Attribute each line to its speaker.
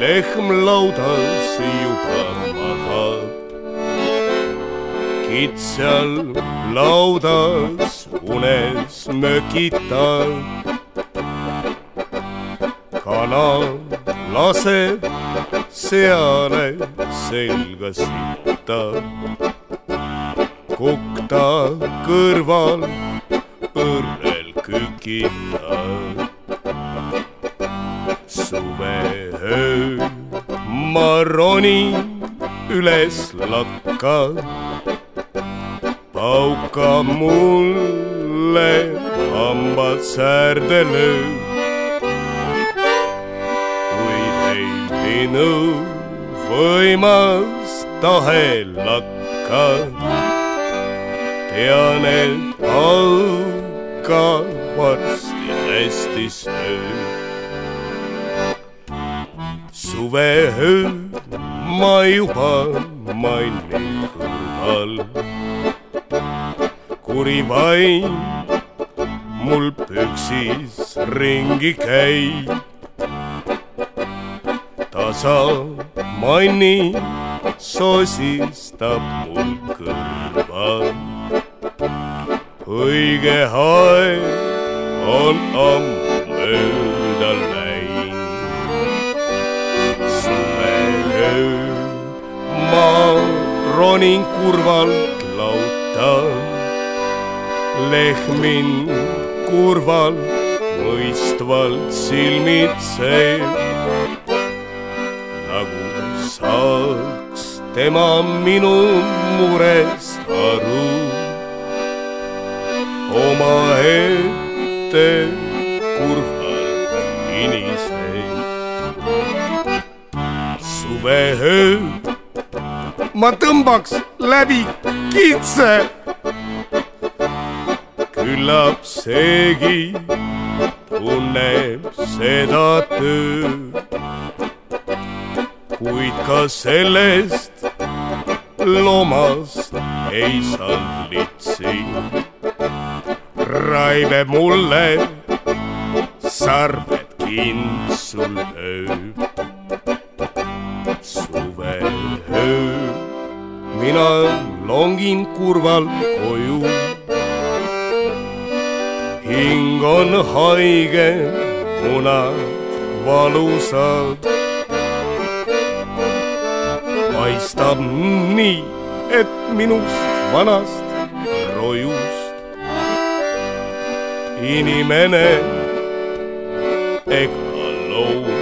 Speaker 1: lehm laudas juba magab. kitsal laudas unes mökitab. kana laseb seale selga sitta. kukk ta kõrval õrrel kükitab. Suveöö ma ronin üles lakka. pauka mulle hambad säärde lööb. minu võimas tahe lakkab. tean, et auka varsti hästi sööb. Suveöö ma juba mainin kõrval. kuri vaim mul püksis ringi käib tasa manni sosistab mul kõrval. õige aeg on ammu mööda läinud. Ronin kurvalt lauta, lehmin kurvalt mõistvalt silmitseeb nagu saaks tema minu murest aru. omaette kurvalt iniseb. suveöö ma tõmbaks läbi kitse. küllap seegi tunneb seda tööd kuid ka sellest loomast ei saanud litsi. raibeb mulle sarved kintsul ööb. Mina longin kurvalt koju. hing on haige, munad valusad paistab nii, et minust vanast rojust inimene ega loom